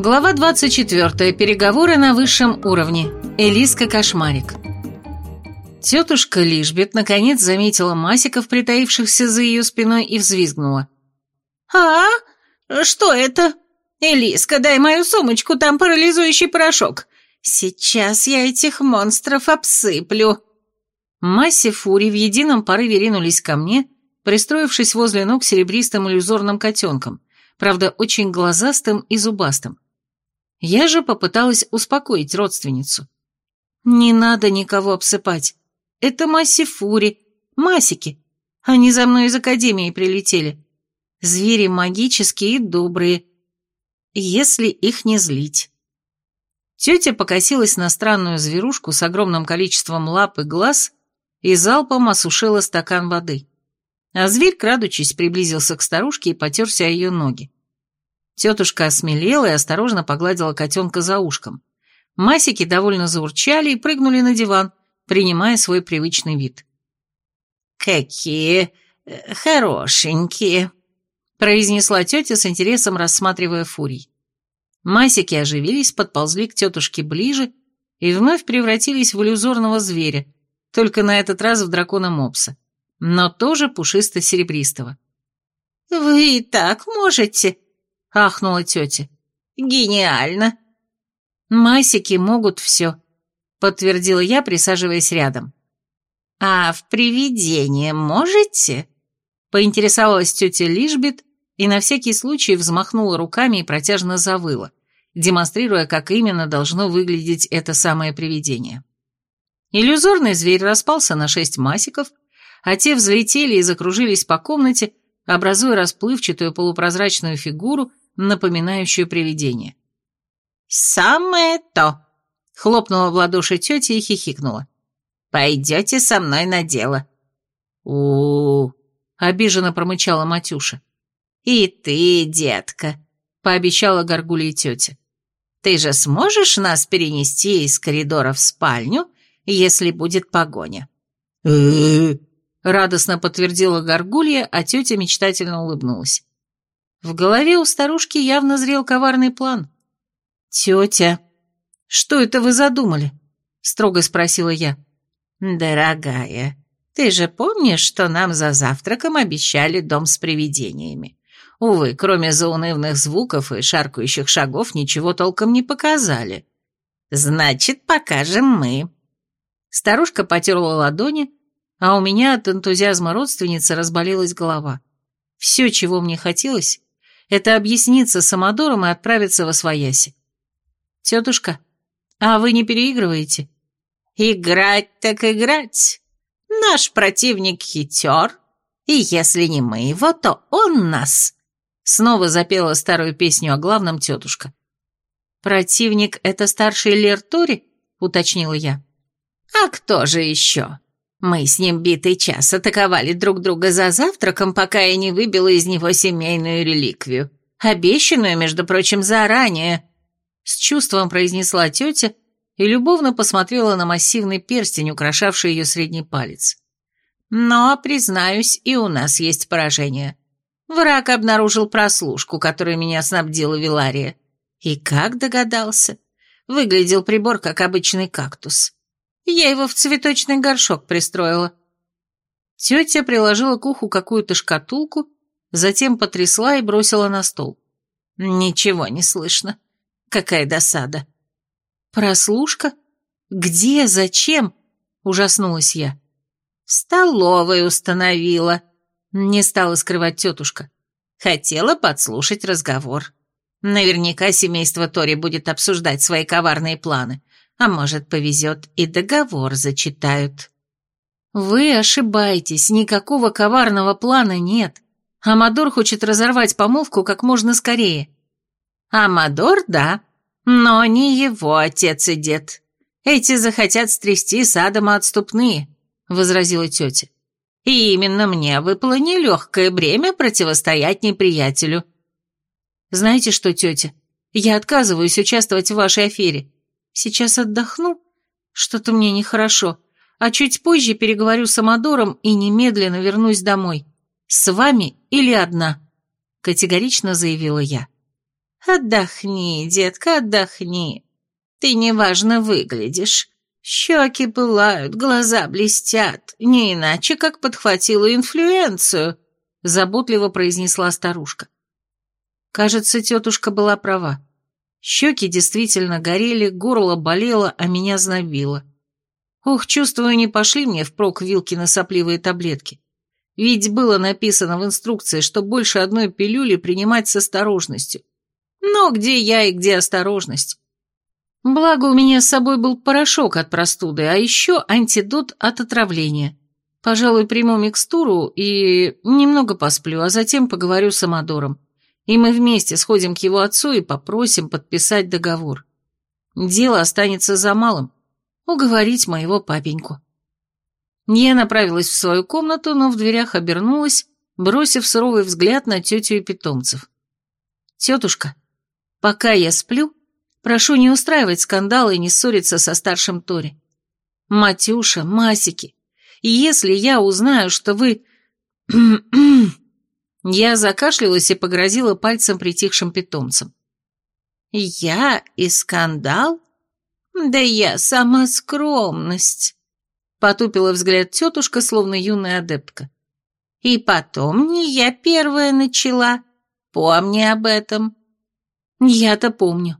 Глава 24. Переговоры на высшем уровне. Элиска Кошмарик. Тетушка Лишбет наконец заметила масиков, притаившихся за ее спиной, и взвизгнула. «А? Что это? Элиска, дай мою сумочку, там парализующий порошок. Сейчас я этих монстров обсыплю». Массе фури в едином порыве ринулись ко мне, пристроившись возле ног серебристым иллюзорным котенком, правда, очень глазастым и зубастым. Я же попыталась успокоить родственницу. «Не надо никого обсыпать. Это Масси Фури, Масики. Они за мной из Академии прилетели. Звери магические и добрые, если их не злить». Тетя покосилась на странную зверушку с огромным количеством лап и глаз и залпом осушила стакан воды. А зверь, крадучись, приблизился к старушке и потерся о ее ноги. Тетушка осмелела и осторожно погладила котенка за ушком. Масики довольно заурчали и прыгнули на диван, принимая свой привычный вид. «Какие э, хорошенькие», — произнесла тетя с интересом, рассматривая фурий. Масики оживились, подползли к тетушке ближе и вновь превратились в иллюзорного зверя, только на этот раз в дракона Мопса, но тоже пушисто-серебристого. «Вы и так можете?» — ахнула тетя. «Гениально!» «Масики могут все», — подтвердила я, присаживаясь рядом. «А в привидение можете?» — поинтересовалась тетя Лишбит и на всякий случай взмахнула руками и протяжно завыла, демонстрируя, как именно должно выглядеть это самое привидение. Иллюзорный зверь распался на шесть масиков, а те взлетели и закружились по комнате, образуя расплывчатую полупрозрачную фигуру, напоминающую привидение. «Самое то!» — хлопнула в ладоши тетя и хихикнула. «Пойдете со мной на дело». «У-у-у!» — обиженно промычала Матюша. «И ты, детка», — пообещала горгулья тетя. «Ты же сможешь нас перенести из коридора в спальню, если будет погоня?» Радостно подтвердила горгулья, а тетя мечтательно улыбнулась. В голове у старушки явно зрел коварный план. «Тетя, что это вы задумали?» — строго спросила я. «Дорогая, ты же помнишь, что нам за завтраком обещали дом с привидениями? Увы, кроме заунывных звуков и шаркающих шагов, ничего толком не показали. Значит, покажем мы». Старушка потерла ладони, а у меня от энтузиазма родственницы разболелась голова. Все, чего мне хотелось, это объясниться с Амадором и отправиться во свояси. «Тетушка, а вы не переигрываете?» «Играть так играть. Наш противник хитер, и если не мы его, то он нас». Снова запела старую песню о главном тетушка. «Противник — это старший Лер Тори?» — уточнила я. «А кто же еще? Мы с ним битый час атаковали друг друга за завтраком, пока я не выбила из него семейную реликвию. Обещанную, между прочим, заранее. С чувством произнесла тетя и любовно посмотрела на массивный перстень, украшавший ее средний палец. Но, признаюсь, и у нас есть поражение. Враг обнаружил прослушку, которую меня снабдила Вилария. И как догадался? Выглядел прибор, как обычный кактус. Я его в цветочный горшок пристроила. Тетя приложила к уху какую-то шкатулку, затем потрясла и бросила на стол. Ничего не слышно. Какая досада. Прослушка? Где? Зачем? Ужаснулась я. В столовой установила. Не стала скрывать тетушка. Хотела подслушать разговор. Наверняка семейство Тори будет обсуждать свои коварные планы. А может, повезет, и договор зачитают. Вы ошибаетесь, никакого коварного плана нет. Амадор хочет разорвать помолвку как можно скорее. Амадор, да, но не его отец и дед. Эти захотят стрясти с Адама отступные, возразила тетя. И именно мне выпало нелегкое бремя противостоять неприятелю. Знаете что, тетя, я отказываюсь участвовать в вашей афере. Сейчас отдохну, что-то мне нехорошо, а чуть позже переговорю с Амадором и немедленно вернусь домой. С вами или одна?» Категорично заявила я. Отдохни, детка, отдохни. Ты неважно выглядишь. Щеки пылают, глаза блестят, не иначе, как подхватила инфлюенцию», — заботливо произнесла старушка. Кажется, тетушка была права. Щеки действительно горели, горло болело, а меня знобило. Ох, чувствую, не пошли мне впрок вилки на сопливые таблетки. Ведь было написано в инструкции, что больше одной пилюли принимать с осторожностью. Но где я и где осторожность? Благо, у меня с собой был порошок от простуды, а еще антидот от отравления. Пожалуй, приму микстуру и немного посплю, а затем поговорю с Амадором и мы вместе сходим к его отцу и попросим подписать договор. Дело останется за малым — уговорить моего папеньку. Я направилась в свою комнату, но в дверях обернулась, бросив суровый взгляд на тетю и питомцев. «Тетушка, пока я сплю, прошу не устраивать скандалы и не ссориться со старшим Тори. Матюша, Масики, если я узнаю, что вы... Я закашлялась и погрозила пальцем притихшим питомцам. «Я и скандал? Да я сама скромность», — потупила взгляд тетушка, словно юная адептка. «И потом не я первая начала. Помни об этом». «Я-то помню.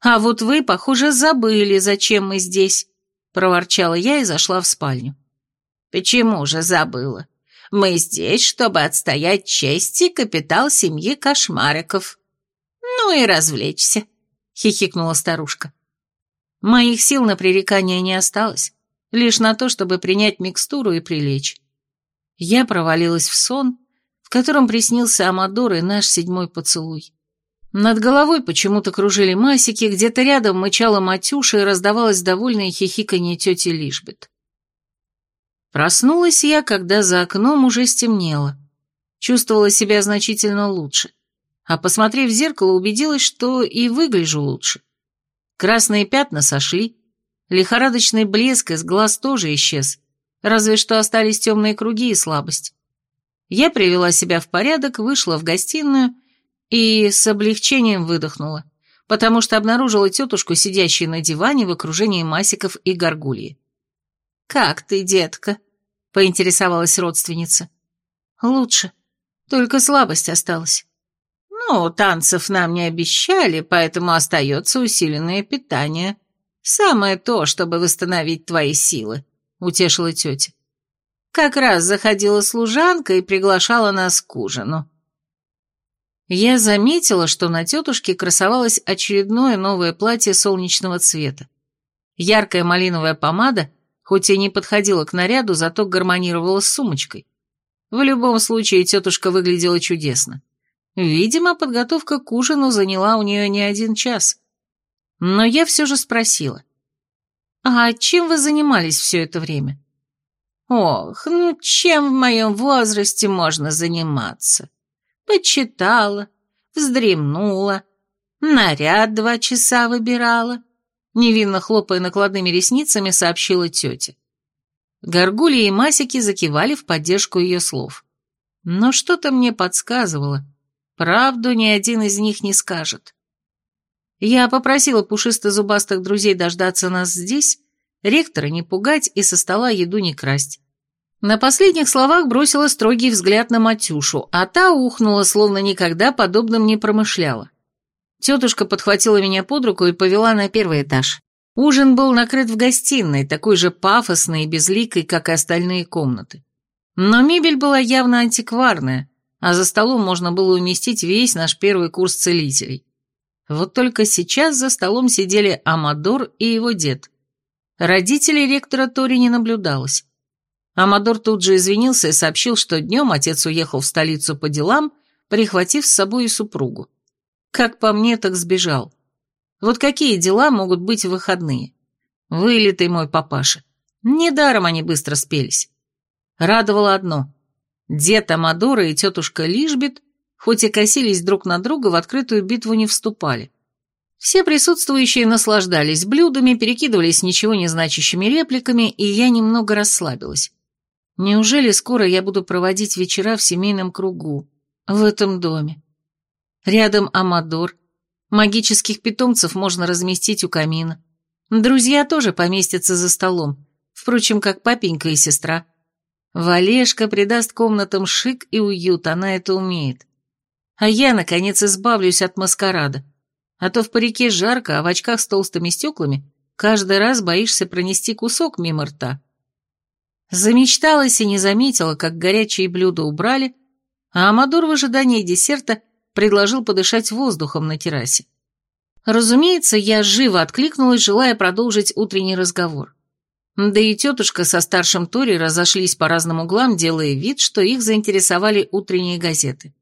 А вот вы, похоже, забыли, зачем мы здесь», — проворчала я и зашла в спальню. «Почему же забыла? Мы здесь, чтобы отстоять честь и капитал семьи Кошмариков. Ну и развлечься», — хихикнула старушка. Моих сил на пререкание не осталось, лишь на то, чтобы принять микстуру и прилечь. Я провалилась в сон, в котором приснился Амадор и наш седьмой поцелуй. Над головой почему-то кружили масики, где-то рядом мычала Матюша и раздавалось довольное хихиканье тети Лишбет. Проснулась я, когда за окном уже стемнело. Чувствовала себя значительно лучше. А посмотрев в зеркало, убедилась, что и выгляжу лучше. Красные пятна сошли, лихорадочный блеск из глаз тоже исчез, разве что остались темные круги и слабость. Я привела себя в порядок, вышла в гостиную и с облегчением выдохнула, потому что обнаружила тетушку, сидящую на диване в окружении масиков и горгульи. «Как ты, детка?» Поинтересовалась родственница. «Лучше. Только слабость осталась». «Ну, танцев нам не обещали, поэтому остается усиленное питание. Самое то, чтобы восстановить твои силы», — утешила тетя. «Как раз заходила служанка и приглашала нас к ужину». Я заметила, что на тетушке красовалось очередное новое платье солнечного цвета. Яркая малиновая помада хоть и не подходила к наряду, зато гармонировала с сумочкой. В любом случае, тетушка выглядела чудесно. Видимо, подготовка к ужину заняла у нее не один час. Но я все же спросила. «А чем вы занимались все это время?» «Ох, ну чем в моем возрасте можно заниматься? Почитала, вздремнула, наряд два часа выбирала, невинно хлопая накладными ресницами, сообщила тетя. Горгульи и Масики закивали в поддержку ее слов. Но что-то мне подсказывало. Правду ни один из них не скажет. Я попросила пушисто-зубастых друзей дождаться нас здесь, ректора не пугать и со стола еду не красть. На последних словах бросила строгий взгляд на Матюшу, а та ухнула, словно никогда подобным не промышляла. Тетушка подхватила меня под руку и повела на первый этаж. Ужин был накрыт в гостиной, такой же пафосной и безликой, как и остальные комнаты. Но мебель была явно антикварная, а за столом можно было уместить весь наш первый курс целителей. Вот только сейчас за столом сидели Амадор и его дед. Родителей ректора Тори не наблюдалось. Амадор тут же извинился и сообщил, что днем отец уехал в столицу по делам, прихватив с собой и супругу. Как по мне, так сбежал. Вот какие дела могут быть в выходные? Вылитый мой папаша. Недаром они быстро спелись. Радовало одно. Дед Амадора и тетушка Лишбит, хоть и косились друг на друга, в открытую битву не вступали. Все присутствующие наслаждались блюдами, перекидывались ничего не значащими репликами, и я немного расслабилась. Неужели скоро я буду проводить вечера в семейном кругу, в этом доме? Рядом Амадор, Магических питомцев можно разместить у камина. Друзья тоже поместятся за столом, впрочем, как папенька и сестра. Валешка придаст комнатам шик и уют, она это умеет. А я, наконец, избавлюсь от маскарада. А то в парике жарко, а в очках с толстыми стеклами каждый раз боишься пронести кусок мимо рта. Замечталась и не заметила, как горячие блюда убрали, а Амадор в ожидании десерта предложил подышать воздухом на террасе. Разумеется, я живо откликнулась, желая продолжить утренний разговор. Да и тетушка со старшим Тори разошлись по разным углам, делая вид, что их заинтересовали утренние газеты.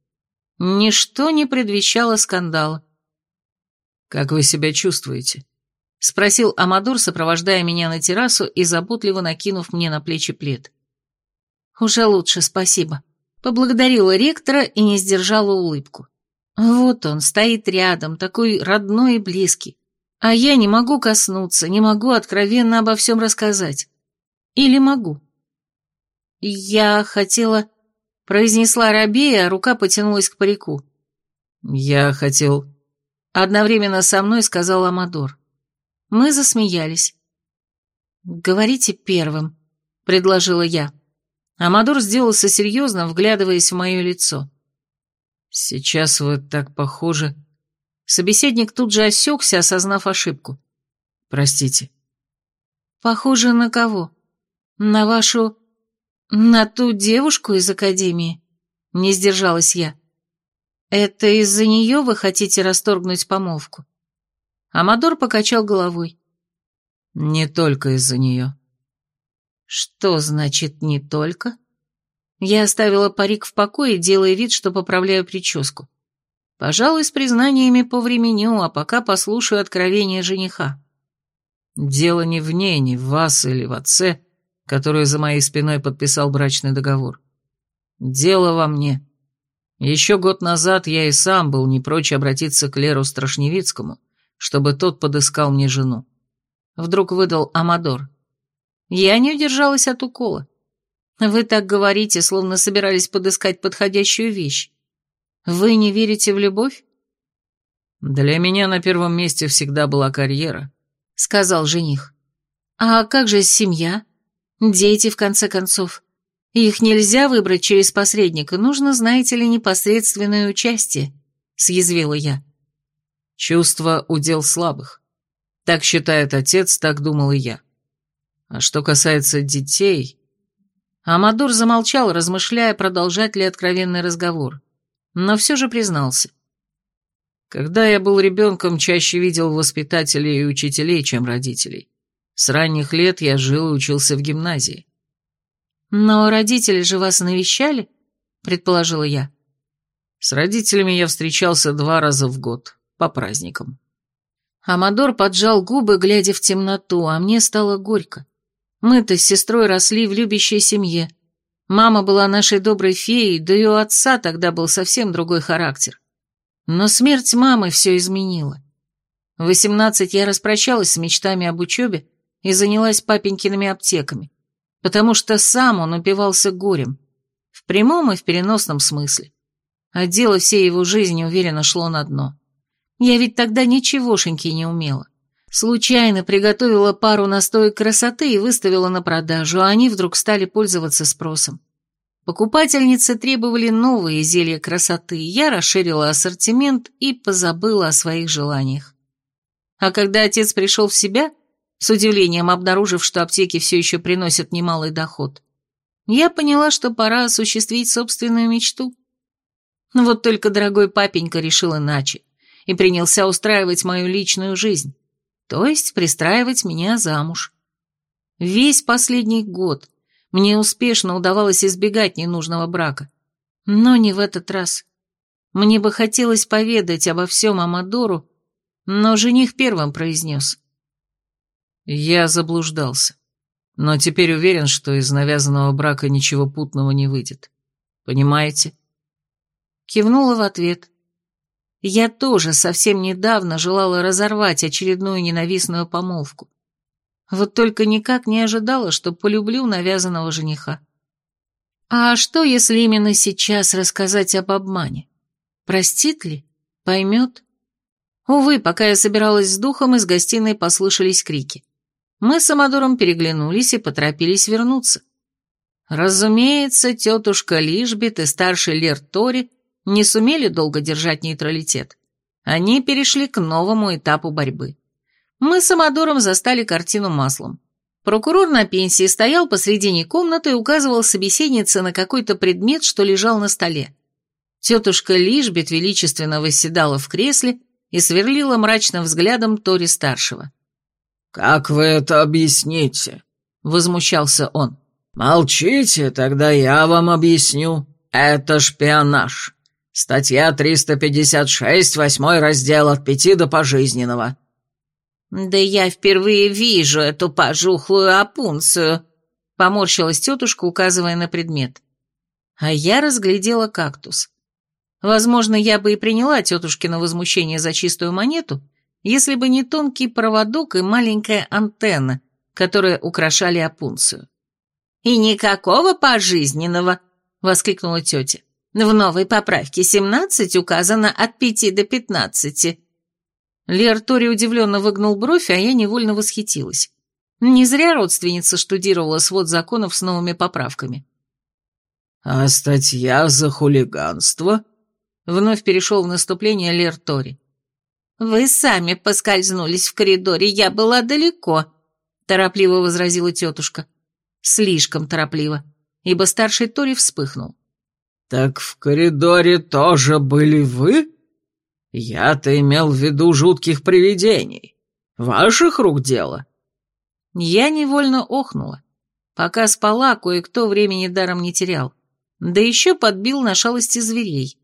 Ничто не предвещало скандала. «Как вы себя чувствуете?» — спросил Амадор, сопровождая меня на террасу и заботливо накинув мне на плечи плед. «Уже лучше, спасибо», — поблагодарила ректора и не сдержала улыбку. Вот он, стоит рядом, такой родной и близкий. А я не могу коснуться, не могу откровенно обо всем рассказать. Или могу? Я хотела... Произнесла Рабея, а рука потянулась к парику. Я хотел... Одновременно со мной сказал Амадор. Мы засмеялись. «Говорите первым», — предложила я. Амадор сделался серьезным, вглядываясь в мое лицо. «Сейчас вы так похожи...» Собеседник тут же осекся, осознав ошибку. «Простите». «Похоже на кого? На вашу... на ту девушку из Академии?» Не сдержалась я. «Это из-за нее вы хотите расторгнуть помолвку?» Амадор покачал головой. «Не только из-за нее». «Что значит «не только»?» Я оставила парик в покое, делая вид, что поправляю прическу. Пожалуй, с признаниями по времени, а пока послушаю откровения жениха. Дело не в ней, не в вас или в отце, который за моей спиной подписал брачный договор. Дело во мне. Еще год назад я и сам был не прочь обратиться к Леру Страшневицкому, чтобы тот подыскал мне жену. Вдруг выдал Амадор. Я не удержалась от укола. Вы так говорите, словно собирались подыскать подходящую вещь. Вы не верите в любовь? Для меня на первом месте всегда была карьера, сказал жених. А как же семья? Дети, в конце концов. Их нельзя выбрать через посредника, нужно, знаете ли, непосредственное участие, съязвила я. Чувство – удел слабых. Так считает отец, так думал и я. А что касается детей... Амадур замолчал, размышляя, продолжать ли откровенный разговор. Но все же признался. Когда я был ребенком, чаще видел воспитателей и учителей, чем родителей. С ранних лет я жил и учился в гимназии. «Но родители же вас навещали?» — предположила я. С родителями я встречался два раза в год, по праздникам. Амадор поджал губы, глядя в темноту, а мне стало горько. Мы-то с сестрой росли в любящей семье. Мама была нашей доброй феей, да и у отца тогда был совсем другой характер. Но смерть мамы все изменила. В восемнадцать я распрощалась с мечтами об учебе и занялась папенькиными аптеками, потому что сам он упивался горем, в прямом и в переносном смысле. А дело всей его жизни уверенно шло на дно. Я ведь тогда ничегошеньки не умела. Случайно приготовила пару настоек красоты и выставила на продажу, а они вдруг стали пользоваться спросом. Покупательницы требовали новые зелья красоты, я расширила ассортимент и позабыла о своих желаниях. А когда отец пришел в себя, с удивлением обнаружив, что аптеки все еще приносят немалый доход, я поняла, что пора осуществить собственную мечту. Вот только дорогой папенька решил иначе и принялся устраивать мою личную жизнь то есть пристраивать меня замуж. Весь последний год мне успешно удавалось избегать ненужного брака, но не в этот раз. Мне бы хотелось поведать обо всем Амадору, но жених первым произнес. Я заблуждался, но теперь уверен, что из навязанного брака ничего путного не выйдет. Понимаете? Кивнула в ответ. Я тоже совсем недавно желала разорвать очередную ненавистную помолвку. Вот только никак не ожидала, что полюблю навязанного жениха. А что, если именно сейчас рассказать об обмане? Простит ли? Поймет? Увы, пока я собиралась с духом, из гостиной послышались крики. Мы с Амадором переглянулись и поторопились вернуться. Разумеется, тетушка Лишбит и старший Лер Тори не сумели долго держать нейтралитет. Они перешли к новому этапу борьбы. Мы с Амадором застали картину маслом. Прокурор на пенсии стоял посредине комнаты и указывал собеседнице на какой-то предмет, что лежал на столе. Тетушка Лишбет величественно восседала в кресле и сверлила мрачным взглядом Тори-старшего. «Как вы это объясните?» — возмущался он. «Молчите, тогда я вам объясню. Это шпионаж. Статья 356, восьмой раздел от пяти до пожизненного». «Да я впервые вижу эту пожухлую опунцию», — поморщилась тетушка, указывая на предмет. А я разглядела кактус. Возможно, я бы и приняла тетушкино возмущение за чистую монету, если бы не тонкий проводок и маленькая антенна, которые украшали опунцию. «И никакого пожизненного!» — воскликнула тетя. «В новой поправке 17 указано от 5 до 15». Лер Тори удивленно выгнул бровь, а я невольно восхитилась. Не зря родственница штудировала свод законов с новыми поправками. «А статья за хулиганство?» Вновь перешел в наступление Лер Тори. «Вы сами поскользнулись в коридоре, я была далеко», — торопливо возразила тетушка. Слишком торопливо, ибо старший Тори вспыхнул. «Так в коридоре тоже были вы? Я-то имел в виду жутких привидений. Ваших рук дело?» Я невольно охнула. Пока спала, кое-кто времени даром не терял. Да еще подбил на шалости зверей.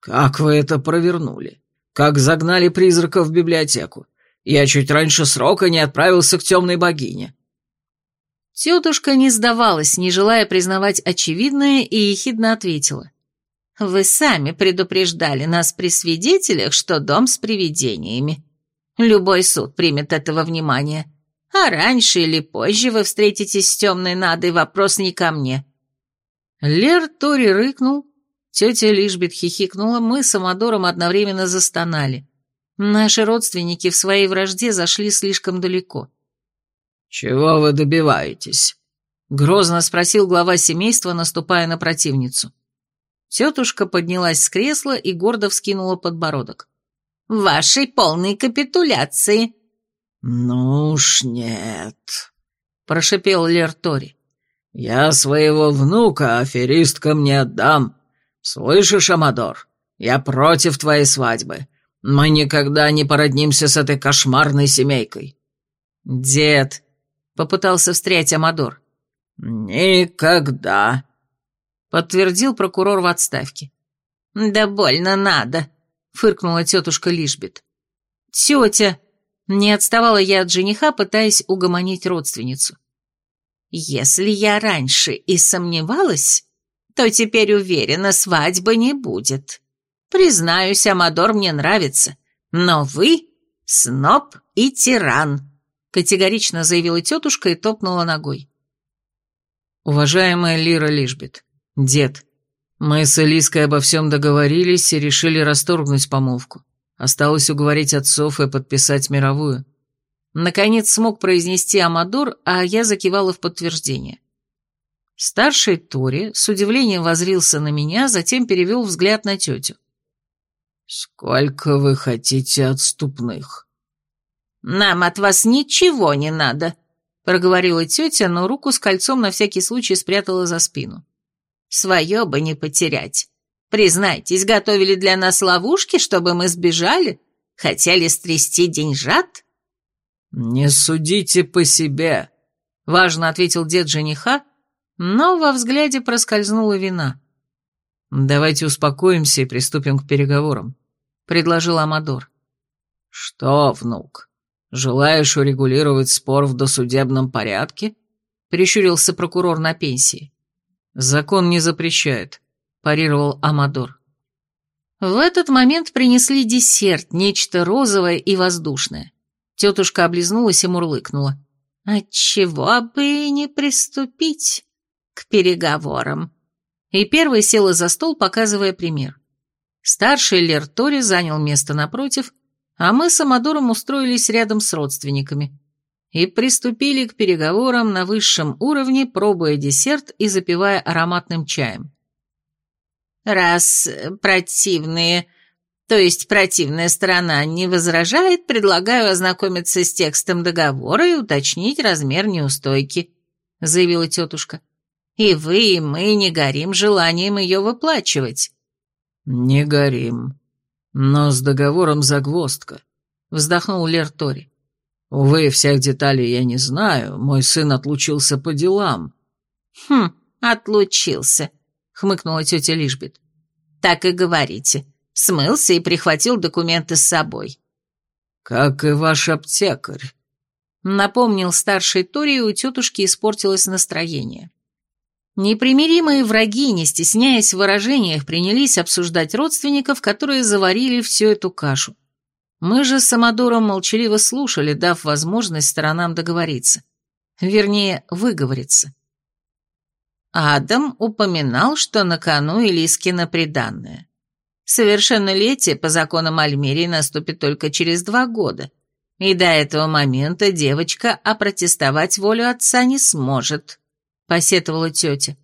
«Как вы это провернули? Как загнали призрака в библиотеку? Я чуть раньше срока не отправился к темной богине». Тетушка не сдавалась, не желая признавать очевидное, и ехидно ответила. «Вы сами предупреждали нас при свидетелях, что дом с привидениями. Любой суд примет этого внимания. А раньше или позже вы встретитесь с темной надой, вопрос не ко мне». Лер Тори рыкнул, тетя Лишбет хихикнула, мы с Амадором одновременно застонали. Наши родственники в своей вражде зашли слишком далеко. «Чего вы добиваетесь?» — грозно спросил глава семейства, наступая на противницу. Тетушка поднялась с кресла и гордо вскинула подбородок. «Вашей полной капитуляции!» «Ну уж нет», — прошипел Лер Тори. «Я своего внука аферисткам не отдам. Слышишь, Амадор, я против твоей свадьбы. Мы никогда не породнимся с этой кошмарной семейкой». «Дед, Попытался встрять Амадор. «Никогда», — подтвердил прокурор в отставке. «Да больно надо», — фыркнула тетушка Лишбет. «Тетя!» — не отставала я от жениха, пытаясь угомонить родственницу. «Если я раньше и сомневалась, то теперь уверена, свадьбы не будет. Признаюсь, Амадор мне нравится, но вы — сноб и тиран» категорично заявила тетушка и топнула ногой. Уважаемая Лира Лишбет, дед, мы с Элиской обо всем договорились и решили расторгнуть помолвку. Осталось уговорить отцов и подписать мировую. Наконец смог произнести Амадор, а я закивала в подтверждение. Старший Тори с удивлением возрился на меня, затем перевел взгляд на тетю. «Сколько вы хотите отступных?» «Нам от вас ничего не надо», — проговорила тетя, но руку с кольцом на всякий случай спрятала за спину. «Свое бы не потерять. Признайтесь, готовили для нас ловушки, чтобы мы сбежали? Хотели стрясти деньжат?» «Не судите по себе», — важно ответил дед жениха, но во взгляде проскользнула вина. «Давайте успокоимся и приступим к переговорам», — предложил Амадор. «Что, внук, «Желаешь урегулировать спор в досудебном порядке?» — прищурился прокурор на пенсии. «Закон не запрещает», — парировал Амадор. В этот момент принесли десерт, нечто розовое и воздушное. Тетушка облизнулась и мурлыкнула. «Отчего бы не приступить к переговорам?» И первой села за стол, показывая пример. Старший Лер Тори занял место напротив, а мы с Амадором устроились рядом с родственниками и приступили к переговорам на высшем уровне, пробуя десерт и запивая ароматным чаем. «Раз противные, то есть противная сторона не возражает, предлагаю ознакомиться с текстом договора и уточнить размер неустойки», — заявила тетушка. «И вы, и мы не горим желанием ее выплачивать». «Не горим. Но с договором загвоздка», — вздохнул Лер Тори. «Увы, всех деталей я не знаю. Мой сын отлучился по делам». «Хм, отлучился», — хмыкнула тетя Лишбет. «Так и говорите. Смылся и прихватил документы с собой». «Как и ваш аптекарь», — напомнил старший Тори, и у тетушки испортилось настроение. Непримиримые враги, не стесняясь в выражениях, принялись обсуждать родственников, которые заварили всю эту кашу. Мы же с Амадором молчаливо слушали, дав возможность сторонам договориться. Вернее, выговориться. Адам упоминал, что на кону Илискина приданное. Совершеннолетие по законам Альмерии наступит только через два года, и до этого момента девочка опротестовать волю отца не сможет посетовала тетя.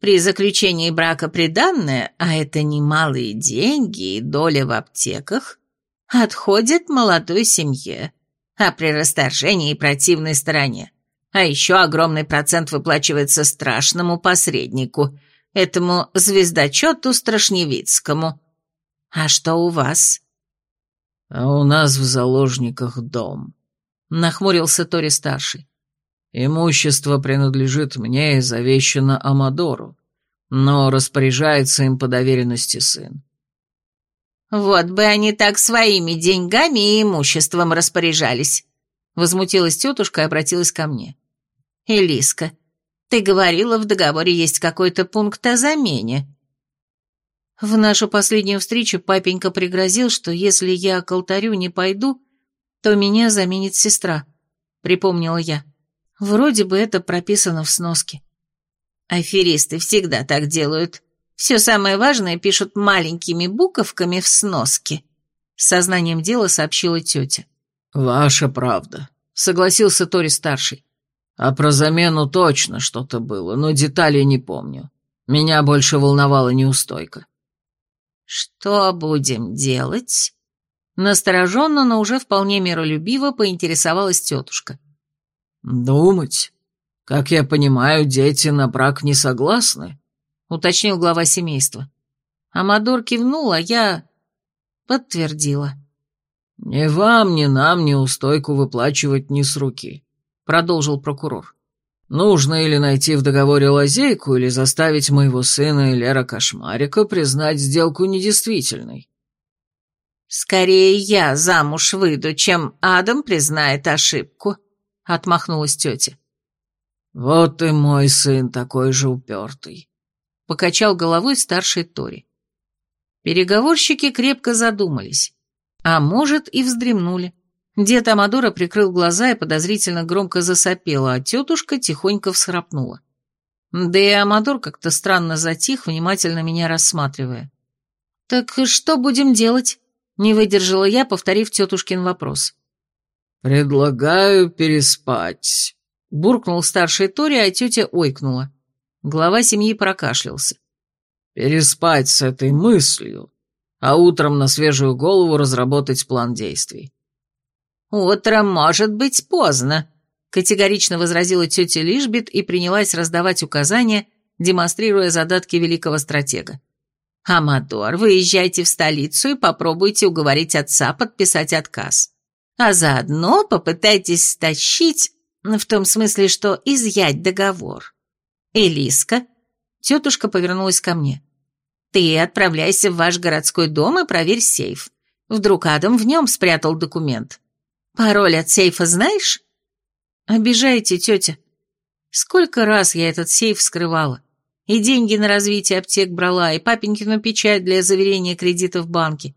При заключении брака приданное, а это немалые деньги и доля в аптеках, отходит молодой семье, а при расторжении противной стороне. А еще огромный процент выплачивается страшному посреднику, этому звездочету Страшневицкому. А что у вас? А у нас в заложниках дом, нахмурился Тори-старший. Имущество принадлежит мне и завещано Амадору, но распоряжается им по доверенности сын. «Вот бы они так своими деньгами и имуществом распоряжались», — возмутилась тетушка и обратилась ко мне. «Элиска, ты говорила, в договоре есть какой-то пункт о замене». В нашу последнюю встречу папенька пригрозил, что если я к алтарю не пойду, то меня заменит сестра, припомнила я. Вроде бы это прописано в сноске. Аферисты всегда так делают. Все самое важное пишут маленькими буковками в сноске. Сознанием дела сообщила тетя. «Ваша правда», — согласился Тори-старший. «А про замену точно что-то было, но деталей не помню. Меня больше волновала неустойка». «Что будем делать?» Настороженно, но уже вполне миролюбиво поинтересовалась тетушка. «Думать? Как я понимаю, дети на брак не согласны?» — уточнил глава семейства. Амадор кивнул, а я подтвердила. «Ни вам, ни нам неустойку выплачивать не с руки», — продолжил прокурор. «Нужно или найти в договоре лазейку, или заставить моего сына Лера Кошмарика признать сделку недействительной». «Скорее я замуж выйду, чем Адам признает ошибку», — отмахнулась тетя. «Вот и мой сын такой же упертый», — покачал головой старший Тори. Переговорщики крепко задумались, а может и вздремнули. Дед Амадора прикрыл глаза и подозрительно громко засопел, а тетушка тихонько всхрапнула. Да и Амадор как-то странно затих, внимательно меня рассматривая. «Так что будем делать?» — не выдержала я, повторив тетушкин вопрос. «Предлагаю переспать», — буркнул старший Тори, а тетя ойкнула. Глава семьи прокашлялся. «Переспать с этой мыслью, а утром на свежую голову разработать план действий». «Утром может быть поздно», — категорично возразила тетя Лишбит и принялась раздавать указания, демонстрируя задатки великого стратега. «Амадор, выезжайте в столицу и попробуйте уговорить отца подписать отказ а заодно попытайтесь стащить, в том смысле, что изъять договор. Элиска, тетушка повернулась ко мне. Ты отправляйся в ваш городской дом и проверь сейф. Вдруг Адам в нем спрятал документ. Пароль от сейфа знаешь? Обижаете, тетя. Сколько раз я этот сейф вскрывала. И деньги на развитие аптек брала, и папенькину печать для заверения кредита в банке.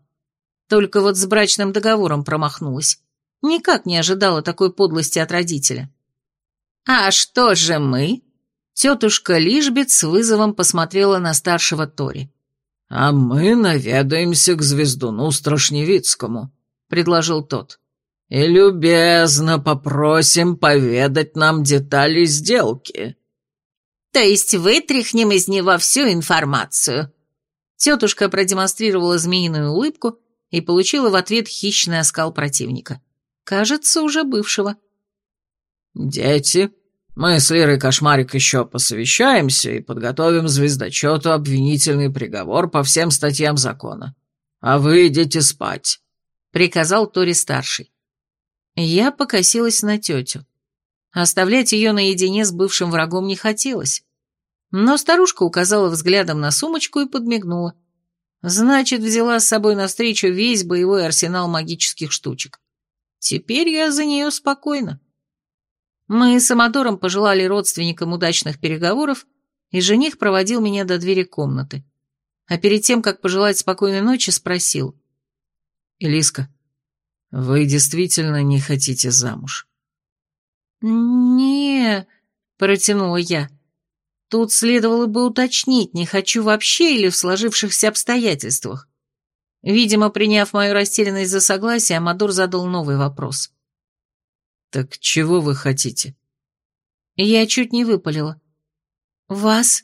Только вот с брачным договором промахнулась. Никак не ожидала такой подлости от родителя. «А что же мы?» Тетушка Лишбет с вызовом посмотрела на старшего Тори. «А мы наведаемся к звездуну Страшневицкому», — предложил тот. «И любезно попросим поведать нам детали сделки». «То есть вытряхнем из него всю информацию?» Тетушка продемонстрировала змеиную улыбку и получила в ответ хищный оскал противника. Кажется, уже бывшего. «Дети, мы с Лирой Кошмарик еще посовещаемся и подготовим звездочету обвинительный приговор по всем статьям закона. А вы идите спать», — приказал Тори-старший. Я покосилась на тетю. Оставлять ее наедине с бывшим врагом не хотелось. Но старушка указала взглядом на сумочку и подмигнула. Значит, взяла с собой навстречу весь боевой арсенал магических штучек. Теперь я за нее спокойна. Мы с Амадором пожелали родственникам удачных переговоров, и жених проводил меня до двери комнаты. А перед тем, как пожелать спокойной ночи, спросил. «Элиска, вы действительно не хотите замуж?» «Не...» — протянула я. Тут следовало бы уточнить, не хочу вообще или в сложившихся обстоятельствах. Видимо, приняв мою растерянность за согласие, Амадор задал новый вопрос. «Так чего вы хотите?» Я чуть не выпалила. «Вас?»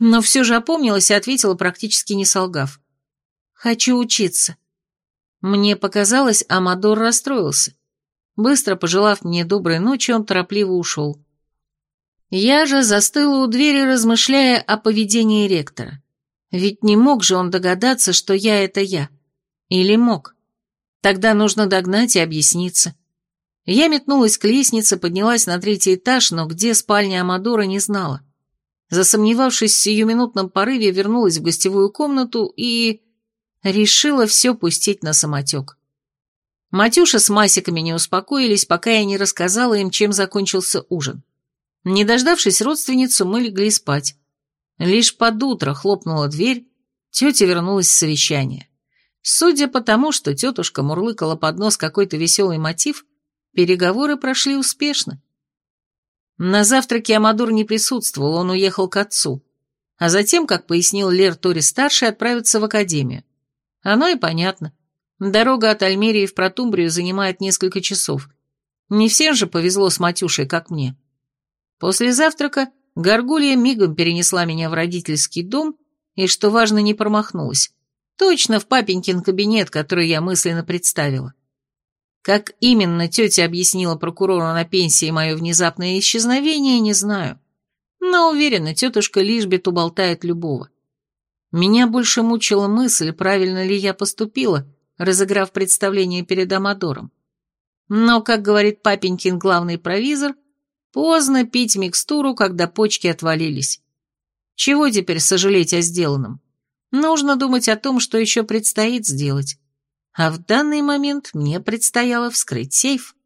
Но все же опомнилась и ответила, практически не солгав. «Хочу учиться». Мне показалось, Амадор расстроился. Быстро пожелав мне доброй ночи, он торопливо ушел. Я же застыла у двери, размышляя о поведении ректора. Ведь не мог же он догадаться, что я — это я. Или мог? Тогда нужно догнать и объясниться. Я метнулась к лестнице, поднялась на третий этаж, но где спальня Амадора не знала. Засомневавшись в сиюминутном порыве, вернулась в гостевую комнату и... решила все пустить на самотек. Матюша с Масиками не успокоились, пока я не рассказала им, чем закончился ужин. Не дождавшись родственницу, мы легли спать. Лишь под утро хлопнула дверь, тетя вернулась с совещания. Судя по тому, что тетушка мурлыкала под нос какой-то веселый мотив, переговоры прошли успешно. На завтраке Амадур не присутствовал, он уехал к отцу. А затем, как пояснил Лер Тори-старший, отправится в академию. Оно и понятно. Дорога от Альмерии в Протумбрию занимает несколько часов. Не всем же повезло с Матюшей, как мне. После завтрака Горгулья мигом перенесла меня в родительский дом и, что важно, не промахнулась. Точно в папенькин кабинет, который я мысленно представила. Как именно тетя объяснила прокурору на пенсии мое внезапное исчезновение, не знаю. Но уверена, тетушка Лишбет уболтает любого. Меня больше мучила мысль, правильно ли я поступила, разыграв представление перед Амадором. Но, как говорит папенькин главный провизор, Поздно пить микстуру, когда почки отвалились. Чего теперь сожалеть о сделанном? Нужно думать о том, что еще предстоит сделать. А в данный момент мне предстояло вскрыть сейф.